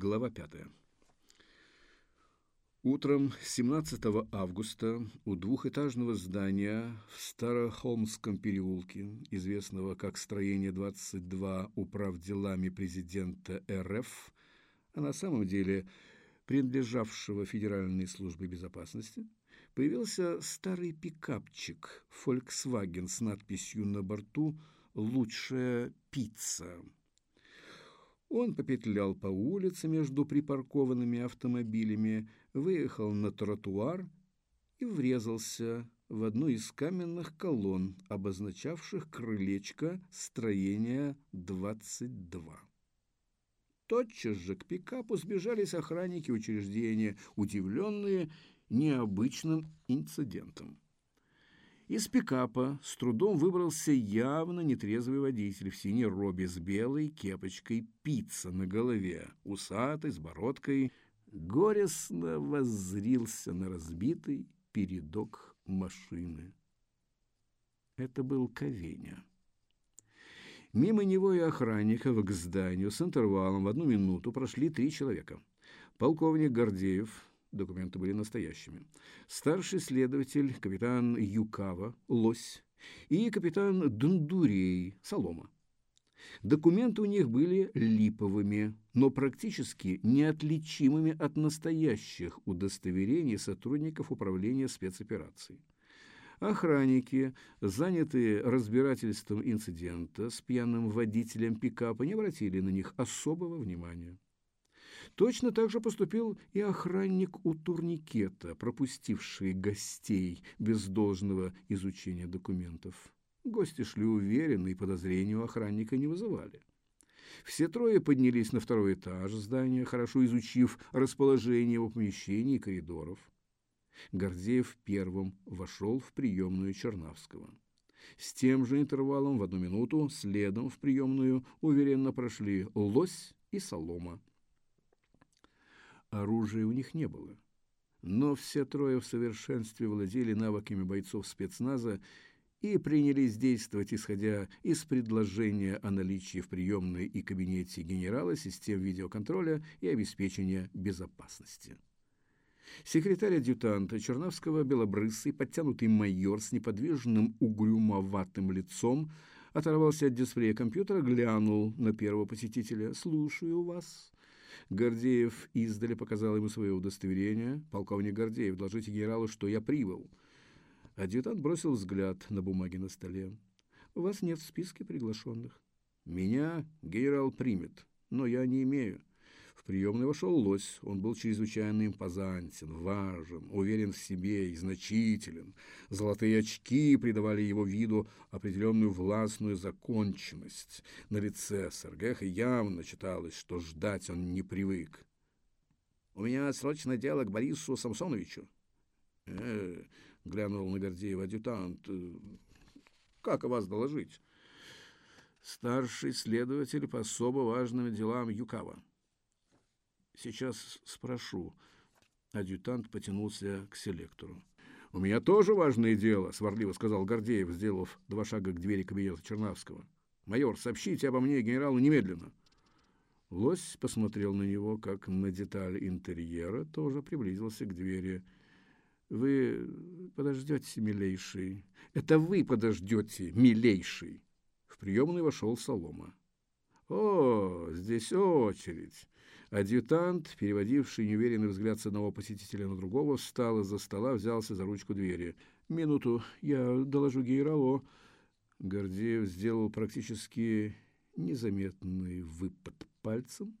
Глава 5. Утром 17 августа у двухэтажного здания в Старохолмском переулке, известного как строение 22 управ делами президента РФ, а на самом деле принадлежавшего Федеральной службе безопасности, появился старый пикапчик Volkswagen с надписью на борту «Лучшая пицца». Он попетлял по улице между припаркованными автомобилями, выехал на тротуар и врезался в одну из каменных колонн, обозначавших крылечко строения 22. Тотчас же к пикапу сбежались охранники учреждения, удивленные необычным инцидентом. Из пикапа с трудом выбрался явно нетрезвый водитель в синей робе с белой кепочкой пицца на голове, усатый, с бородкой, горестно воззрился на разбитый передок машины. Это был Ковеня. Мимо него и охранников к зданию с интервалом в одну минуту прошли три человека. Полковник Гордеев, Документы были настоящими. Старший следователь, капитан Юкава, Лось, и капитан Дундурей, Солома. Документы у них были липовыми, но практически неотличимыми от настоящих удостоверений сотрудников управления спецопераций. Охранники, занятые разбирательством инцидента с пьяным водителем пикапа, не обратили на них особого внимания. Точно так же поступил и охранник у турникета, пропустивший гостей без должного изучения документов. Гости шли уверенно и подозрения у охранника не вызывали. Все трое поднялись на второй этаж здания, хорошо изучив расположение его помещений и коридоров. Гордеев первым вошел в приемную Чернавского. С тем же интервалом в одну минуту следом в приемную уверенно прошли Лось и Солома. Оружия у них не было. Но все трое в совершенстве владели навыками бойцов спецназа и принялись действовать, исходя из предложения о наличии в приемной и кабинете генерала систем видеоконтроля и обеспечения безопасности. Секретарь-адъютанта Черновского, белобрысый, подтянутый майор с неподвижным угрюмоватым лицом, оторвался от дисплея компьютера, глянул на первого посетителя. «Слушаю вас». Гордеев издали показал ему свое удостоверение. «Полковник Гордеев, доложите генералу, что я прибыл». Адъютант бросил взгляд на бумаги на столе. «У вас нет в списке приглашенных». «Меня генерал примет, но я не имею». В приемный вошел лось. Он был чрезвычайно импозантен, важен, уверен в себе и значителен. Золотые очки придавали его виду определенную властную законченность. На лице Сергеха явно читалось, что ждать он не привык. «У меня срочное дело к Борису Самсоновичу». «Э, — глянул на Гордеева адъютант, — как о вас доложить?» «Старший следователь по особо важным делам Юкава». Сейчас спрошу. Адъютант потянулся к селектору. «У меня тоже важное дело», — сварливо сказал Гордеев, сделав два шага к двери кабинета Чернавского. «Майор, сообщите обо мне генералу немедленно». Лось посмотрел на него, как на деталь интерьера, тоже приблизился к двери. «Вы подождете, милейший». «Это вы подождете, милейший». В приемную вошел Солома. «О, здесь очередь. Адъютант, переводивший неуверенный взгляд с одного посетителя на другого, встал из-за стола, взялся за ручку двери. «Минуту, я доложу генералу». Гордеев сделал практически незаметный выпад пальцем,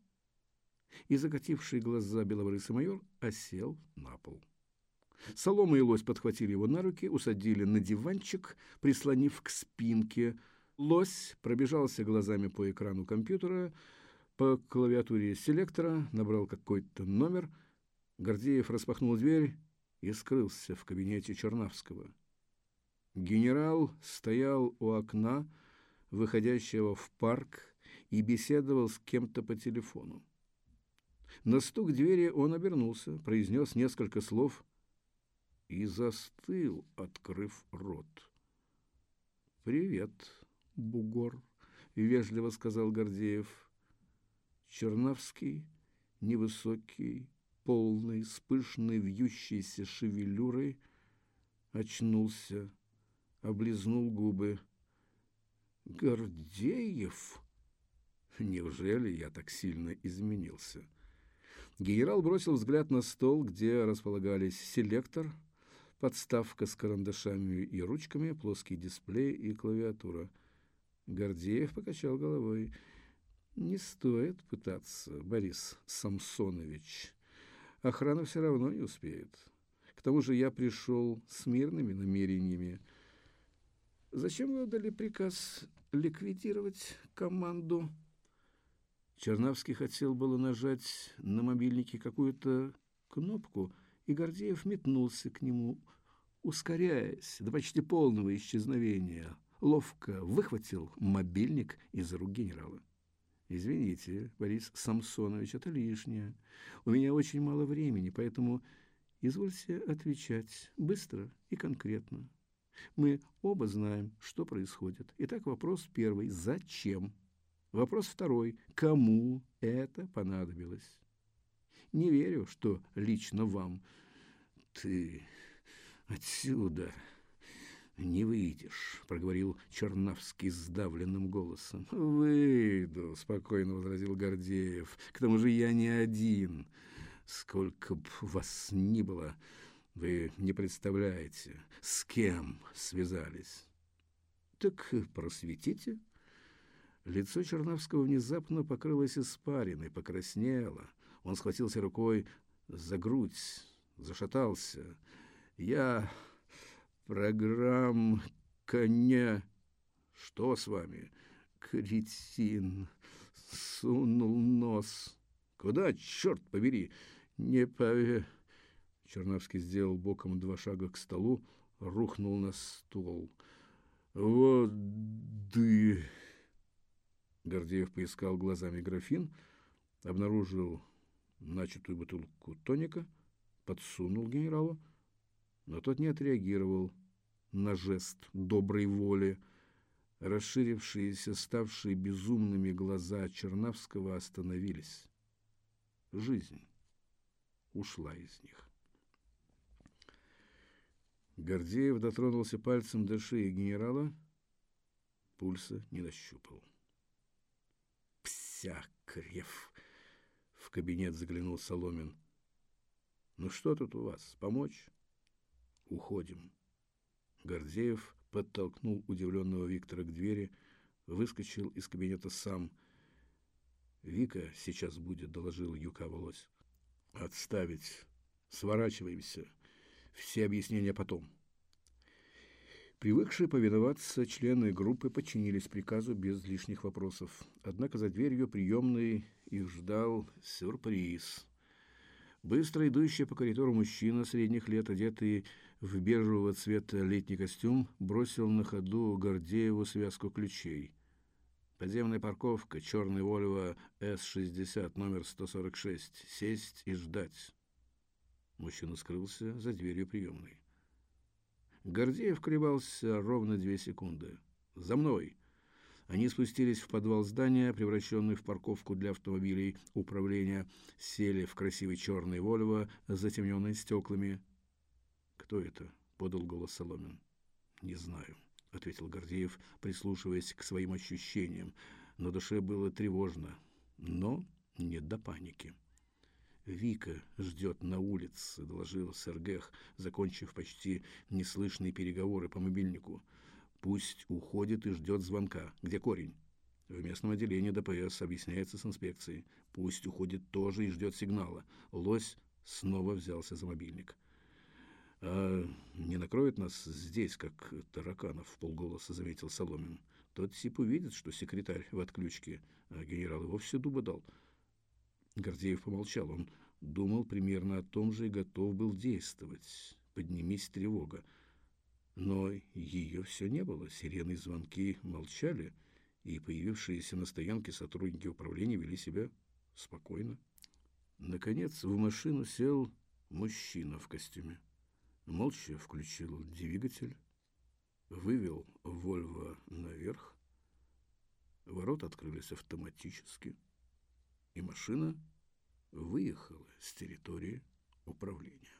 и закативший глаза белобрысый майор осел на пол. Солома и лось подхватили его на руки, усадили на диванчик, прислонив к спинке. Лось пробежался глазами по экрану компьютера, по клавиатуре селектора, набрал какой-то номер. Гордеев распахнул дверь и скрылся в кабинете Чернавского. Генерал стоял у окна, выходящего в парк, и беседовал с кем-то по телефону. На стук двери он обернулся, произнес несколько слов и застыл, открыв рот. «Привет, бугор», — вежливо сказал Гордеев. Черновский невысокий, полный, с пышной вьющейся шевелюрой, очнулся, облизнул губы. «Гордеев!» Неужели я так сильно изменился? Генерал бросил взгляд на стол, где располагались селектор, подставка с карандашами и ручками, плоский дисплей и клавиатура. Гордеев покачал головой. «Не стоит пытаться, Борис Самсонович. Охрана все равно не успеет. К тому же я пришел с мирными намерениями. Зачем вы дали приказ ликвидировать команду?» Чернавский хотел было нажать на мобильнике какую-то кнопку, и Гордеев метнулся к нему, ускоряясь до почти полного исчезновения. Ловко выхватил мобильник из рук генерала. «Извините, Борис Самсонович, это лишнее. У меня очень мало времени, поэтому извольте отвечать быстро и конкретно. Мы оба знаем, что происходит. Итак, вопрос первый. Зачем?» Вопрос второй. Кому это понадобилось? Не верю, что лично вам. Ты отсюда не выйдешь, проговорил Чернавский сдавленным голосом. Выйду, спокойно возразил Гордеев. К тому же я не один. Сколько б вас ни было, вы не представляете, с кем связались. Так просветите, Лицо Черновского внезапно покрылось испариной, покраснело. Он схватился рукой за грудь, зашатался. «Я программ коня...» «Что с вами?» «Кретин!» Сунул нос. «Куда, черт побери?» «Не пове...» Черновский сделал боком два шага к столу, рухнул на стол. «Вот ты...» Гордеев поискал глазами графин, обнаружил начатую бутылку тоника, подсунул генералу, но тот не отреагировал на жест доброй воли. Расширившиеся, ставшие безумными глаза Чернавского остановились. Жизнь ушла из них. Гордеев дотронулся пальцем до шеи генерала, пульса не нащупал. Сякрев. В кабинет заглянул Соломин. Ну что тут у вас? Помочь? Уходим. Гордеев подтолкнул удивленного Виктора к двери, выскочил из кабинета сам. Вика сейчас будет, доложил Юка Волось. Отставить. Сворачиваемся. Все объяснения потом. Привыкшие повиноваться члены группы подчинились приказу без лишних вопросов. Однако за дверью приемной их ждал сюрприз. Быстро идущий по коридору мужчина средних лет, одетый в бежевого цвета летний костюм, бросил на ходу Гордееву связку ключей. Подземная парковка, черный Volvo S60, номер 146. Сесть и ждать. Мужчина скрылся за дверью приемной. Гордеев колебался ровно две секунды. «За мной!» Они спустились в подвал здания, превращенный в парковку для автомобилей управления, сели в красивый черный «Вольво» с затемненными стеклами. «Кто это?» — подал голос Соломин. «Не знаю», — ответил Гордеев, прислушиваясь к своим ощущениям. На душе было тревожно, но не до паники. «Вика ждет на улице», — доложил Сергех, закончив почти неслышные переговоры по мобильнику. «Пусть уходит и ждет звонка. Где корень?» В местном отделении ДПС объясняется с инспекцией. Пусть уходит тоже и ждет сигнала. Лось снова взялся за мобильник. «А не накроет нас здесь, как тараканов?» — полголоса заметил Соломин. «Тот тип увидит, что секретарь в отключке, а генерал и вовсе дуба дал». Гордеев помолчал. Он думал примерно о том же и готов был действовать. Поднимись тревога. Но ее все не было. Сирены и звонки молчали, и появившиеся на стоянке сотрудники управления вели себя спокойно. Наконец в машину сел мужчина в костюме. Молча включил двигатель, вывел Вольво наверх. Ворота открылись автоматически, и машина выехала с территории управления.